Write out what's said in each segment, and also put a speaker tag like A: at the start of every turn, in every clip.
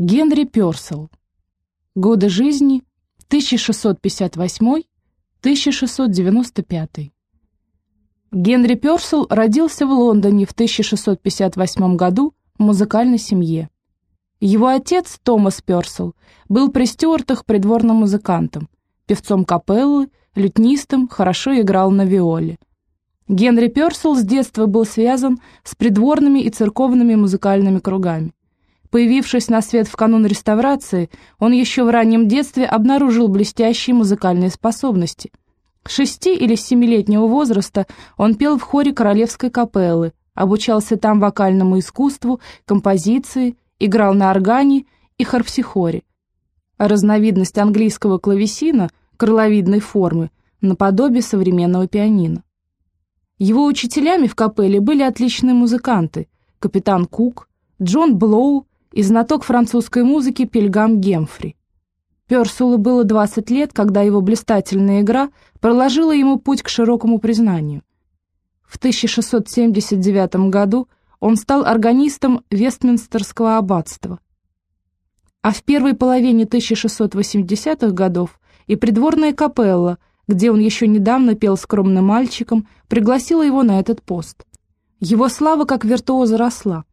A: Генри Пёрсел. Годы жизни 1658-1695. Генри Пёрсел родился в Лондоне в 1658 году в музыкальной семье. Его отец, Томас Пёрсел, был при Стюартах придворным музыкантом, певцом капеллы, лютнистом, хорошо играл на виоле. Генри Пёрсел с детства был связан с придворными и церковными музыкальными кругами. Появившись на свет в канун реставрации, он еще в раннем детстве обнаружил блестящие музыкальные способности. Шести- или семилетнего возраста он пел в хоре королевской капеллы, обучался там вокальному искусству, композиции, играл на органе и харпсихоре. разновидность английского клавесина, крыловидной формы, наподобие современного пианино. Его учителями в капелле были отличные музыканты, капитан Кук, Джон Блоу и знаток французской музыки Пельгам Гемфри. Персулу было 20 лет, когда его блистательная игра проложила ему путь к широкому признанию. В 1679 году он стал органистом Вестминстерского аббатства. А в первой половине 1680-х годов и придворная капелла, где он еще недавно пел скромным мальчиком, пригласила его на этот пост. Его слава как виртуоза росла.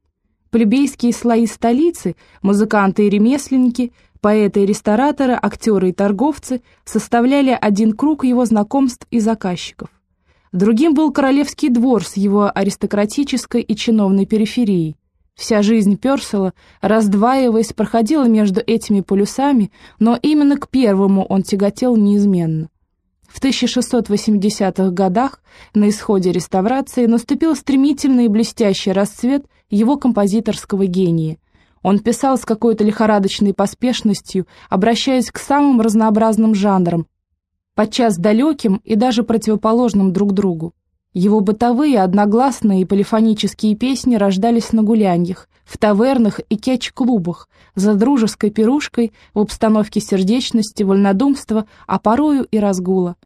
A: Плебейские слои столицы, музыканты и ремесленники, поэты и рестораторы, актеры и торговцы составляли один круг его знакомств и заказчиков. Другим был королевский двор с его аристократической и чиновной периферией. Вся жизнь Персела, раздваиваясь, проходила между этими полюсами, но именно к первому он тяготел неизменно. В 1680-х годах, на исходе реставрации, наступил стремительный и блестящий расцвет его композиторского гения. Он писал с какой-то лихорадочной поспешностью, обращаясь к самым разнообразным жанрам, подчас далеким и даже противоположным друг другу. Его бытовые, одногласные и полифонические песни рождались на гуляньях, в тавернах и кетч-клубах, за дружеской пирушкой, в обстановке сердечности, вольнодумства, а порою и разгула.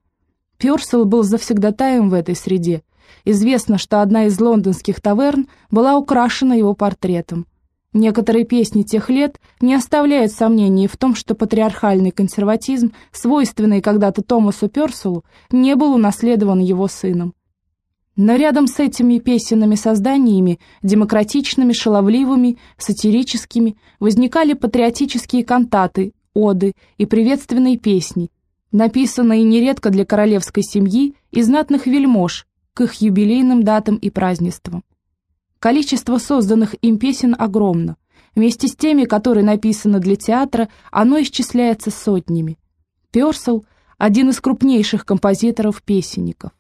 A: Пёрсел был завсегдатаем в этой среде. Известно, что одна из лондонских таверн была украшена его портретом. Некоторые песни тех лет не оставляют сомнений в том, что патриархальный консерватизм, свойственный когда-то Томасу Пёрселу, не был унаследован его сыном. Но рядом с этими песенными созданиями, демократичными, шаловливыми, сатирическими, возникали патриотические кантаты, оды и приветственные песни, написанные нередко для королевской семьи и знатных вельмож к их юбилейным датам и празднествам. Количество созданных им песен огромно. Вместе с теми, которые написаны для театра, оно исчисляется сотнями. Персел – один из крупнейших композиторов-песенников.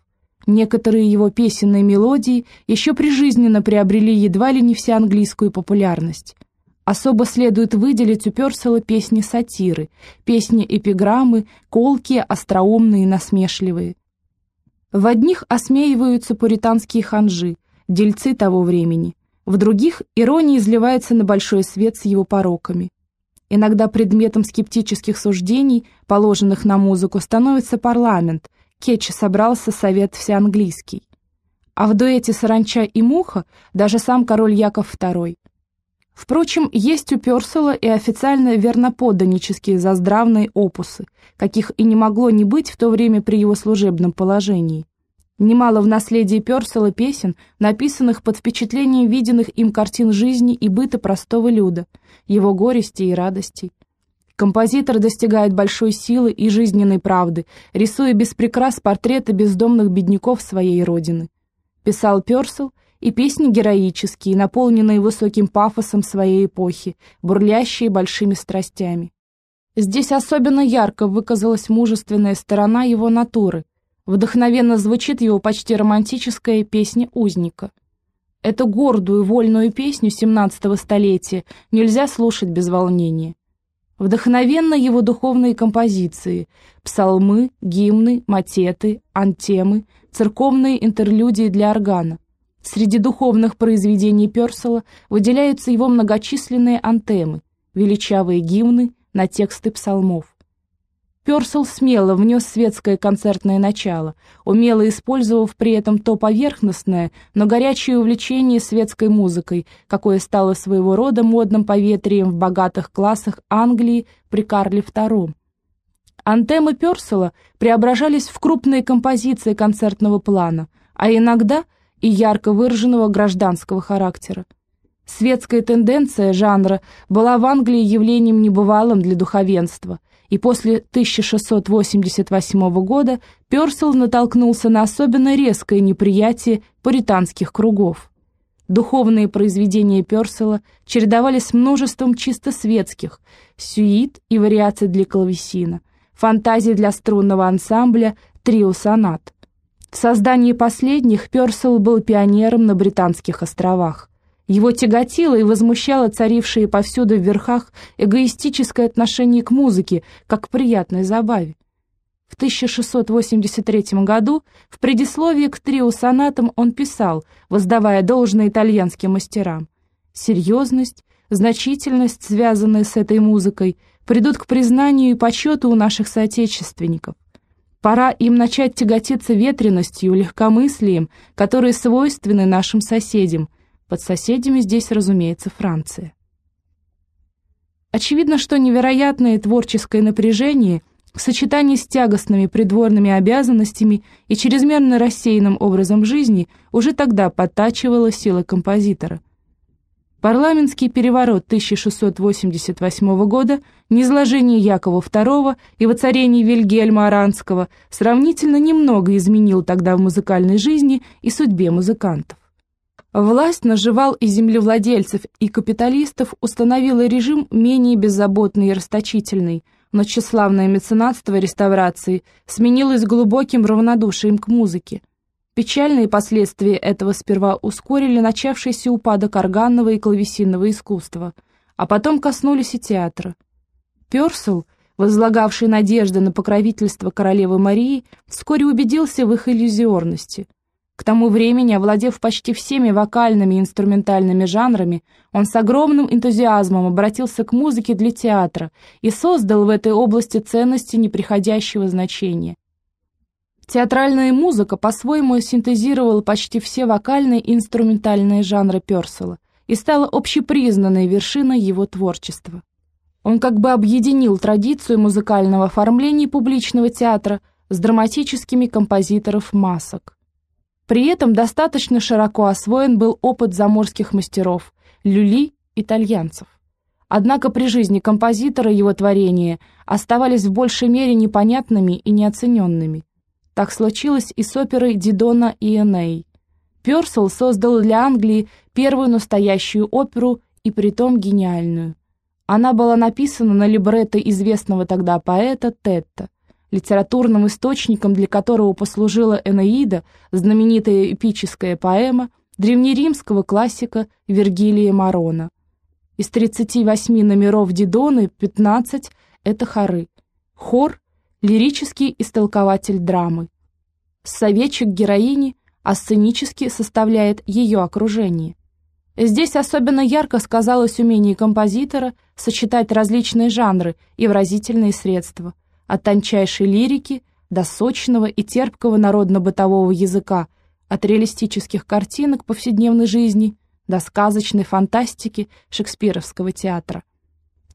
A: Некоторые его песенные мелодии еще прижизненно приобрели едва ли не всеанглийскую популярность. Особо следует выделить у Персела песни сатиры, песни-эпиграммы, колкие, остроумные, насмешливые. В одних осмеиваются пуританские ханжи, дельцы того времени, в других ирония изливается на большой свет с его пороками. Иногда предметом скептических суждений, положенных на музыку, становится парламент, Кетчи собрался совет всеанглийский. А в дуэте «Саранча и муха» даже сам король Яков II. Впрочем, есть у Персела и официально верноподданнические заздравные опусы, каких и не могло не быть в то время при его служебном положении. Немало в наследии Персела песен, написанных под впечатлением виденных им картин жизни и быта простого люда, его горестей и радостей. Композитор достигает большой силы и жизненной правды, рисуя без прикрас портреты бездомных бедняков своей родины. Писал Персел и песни героические, наполненные высоким пафосом своей эпохи, бурлящие большими страстями. Здесь особенно ярко выказалась мужественная сторона его натуры. Вдохновенно звучит его почти романтическая песня «Узника». Эту гордую, вольную песню XVII столетия нельзя слушать без волнения. Вдохновенно его духовные композиции, псалмы, гимны, матеты, антемы, церковные интерлюдии для органа. Среди духовных произведений Персела выделяются его многочисленные антемы, величавые гимны на тексты псалмов. Персел смело внес светское концертное начало, умело использовав при этом то поверхностное, но горячее увлечение светской музыкой, какое стало своего рода модным поветрием в богатых классах Англии при Карле II. Антемы Персела преображались в крупные композиции концертного плана, а иногда и ярко выраженного гражданского характера. Светская тенденция жанра была в Англии явлением небывалым для духовенства – и после 1688 года Персел натолкнулся на особенно резкое неприятие пуританских кругов. Духовные произведения Персела чередовались с множеством чисто светских, сюит и вариаций для клавесина, фантазий для струнного ансамбля, трио-сонат. В создании последних Персел был пионером на Британских островах. Его тяготило и возмущало царившее повсюду в верхах эгоистическое отношение к музыке, как к приятной забаве. В 1683 году в предисловии к трио сонатам он писал, воздавая должное итальянским мастерам. «Серьезность, значительность, связанные с этой музыкой, придут к признанию и почету у наших соотечественников. Пора им начать тяготиться ветренностью, легкомыслием, которые свойственны нашим соседям, под соседями здесь, разумеется, Франция. Очевидно, что невероятное творческое напряжение в сочетании с тягостными придворными обязанностями и чрезмерно рассеянным образом жизни уже тогда подтачивало силы композитора. Парламентский переворот 1688 года, низложение Якова II и воцарение Вильгельма Аранского сравнительно немного изменил тогда в музыкальной жизни и судьбе музыкантов. Власть наживал и землевладельцев, и капиталистов установила режим менее беззаботный и расточительный, но тщеславное меценатство реставрации сменилось глубоким равнодушием к музыке. Печальные последствия этого сперва ускорили начавшийся упадок органного и клавесинного искусства, а потом коснулись и театра. Персел, возлагавший надежды на покровительство королевы Марии, вскоре убедился в их иллюзорности – к тому времени, овладев почти всеми вокальными и инструментальными жанрами, он с огромным энтузиазмом обратился к музыке для театра и создал в этой области ценности неприходящего значения. Театральная музыка по-своему синтезировала почти все вокальные и инструментальные жанры Персела и стала общепризнанной вершиной его творчества. Он как бы объединил традицию музыкального оформления публичного театра с драматическими композиторов масок. При этом достаточно широко освоен был опыт заморских мастеров, люли, итальянцев. Однако при жизни композитора его творения оставались в большей мере непонятными и неоцененными. Так случилось и с оперой Дидона и Эней. Пёрсел создал для Англии первую настоящую оперу и притом гениальную. Она была написана на либретто известного тогда поэта Тетта литературным источником для которого послужила Энеида, знаменитая эпическая поэма древнеримского классика Вергилия Марона. Из 38 номеров Дидоны 15 — это хоры. Хор — лирический истолкователь драмы. Советчик героини, а сценически составляет ее окружение. Здесь особенно ярко сказалось умение композитора сочетать различные жанры и выразительные средства — от тончайшей лирики до сочного и терпкого народно-бытового языка, от реалистических картинок повседневной жизни до сказочной фантастики шекспировского театра.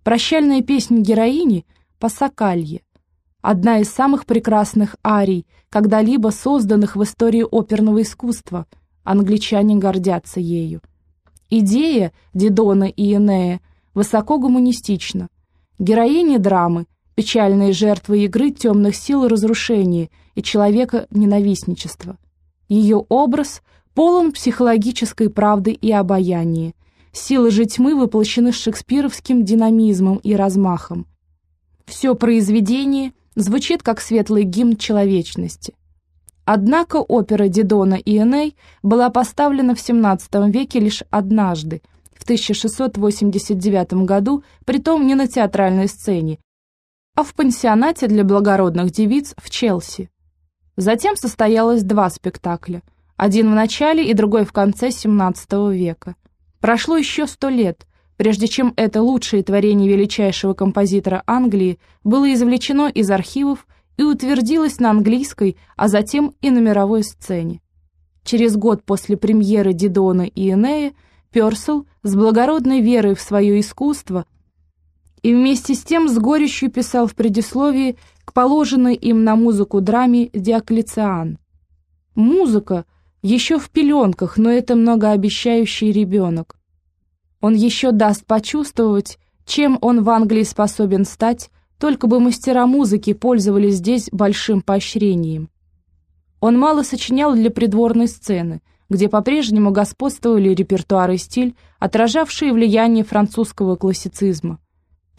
A: Прощальная песня героини «Пасакалье» — одна из самых прекрасных арий, когда-либо созданных в истории оперного искусства. Англичане гордятся ею. Идея Дидона и Энея высоко гуманистична. Героини драмы — печальные жертвы игры темных сил разрушения и человека ненавистничества. Ее образ полон психологической правды и обаяния. Силы же тьмы воплощены шекспировским динамизмом и размахом. Все произведение звучит как светлый гимн человечности. Однако опера Дидона и Эней была поставлена в XVII веке лишь однажды, в 1689 году, притом не на театральной сцене, а в пансионате для благородных девиц в Челси. Затем состоялось два спектакля, один в начале и другой в конце XVII века. Прошло еще сто лет, прежде чем это лучшее творение величайшего композитора Англии было извлечено из архивов и утвердилось на английской, а затем и на мировой сцене. Через год после премьеры Дидона и Энея Персел с благородной верой в свое искусство и вместе с тем с горечью писал в предисловии к положенной им на музыку драме «Диоклециан». Музыка еще в пеленках, но это многообещающий ребенок. Он еще даст почувствовать, чем он в Англии способен стать, только бы мастера музыки пользовались здесь большим поощрением. Он мало сочинял для придворной сцены, где по-прежнему господствовали репертуар и стиль, отражавшие влияние французского классицизма.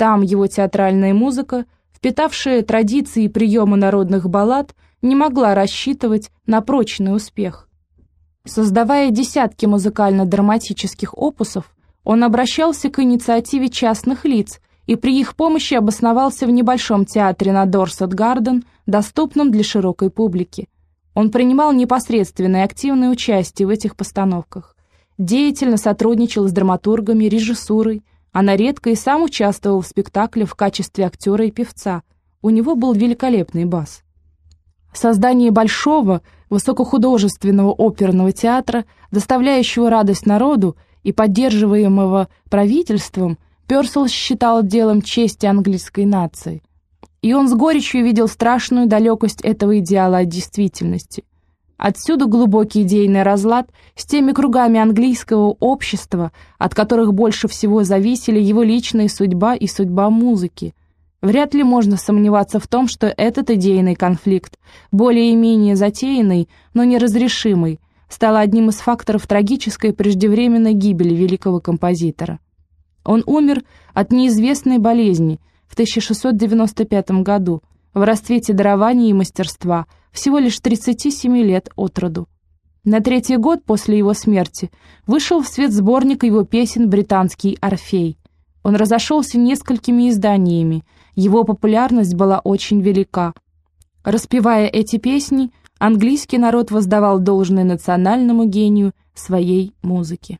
A: Там его театральная музыка, впитавшая традиции и приемы народных баллад, не могла рассчитывать на прочный успех. Создавая десятки музыкально-драматических опусов, он обращался к инициативе частных лиц и при их помощи обосновался в небольшом театре на Дорсет-Гарден, доступном для широкой публики. Он принимал непосредственное активное участие в этих постановках, деятельно сотрудничал с драматургами, режиссурой, а на редко и сам участвовал в спектакле в качестве актера и певца. У него был великолепный бас. Создание большого, высокохудожественного оперного театра, доставляющего радость народу, и поддерживаемого правительством, Персел считал делом чести английской нации. И он с горечью видел страшную далекость этого идеала от действительности. Отсюда глубокий идейный разлад с теми кругами английского общества, от которых больше всего зависели его личная судьба и судьба музыки. Вряд ли можно сомневаться в том, что этот идейный конфликт, более-менее затеянный, но неразрешимый, стало одним из факторов трагической преждевременной гибели великого композитора. Он умер от неизвестной болезни в 1695 году, в расцвете дарования и мастерства, всего лишь 37 лет от роду. На третий год после его смерти вышел в свет сборник его песен «Британский Орфей». Он разошелся несколькими изданиями, его популярность была очень велика. Распевая эти песни, английский народ воздавал должное национальному гению своей музыки.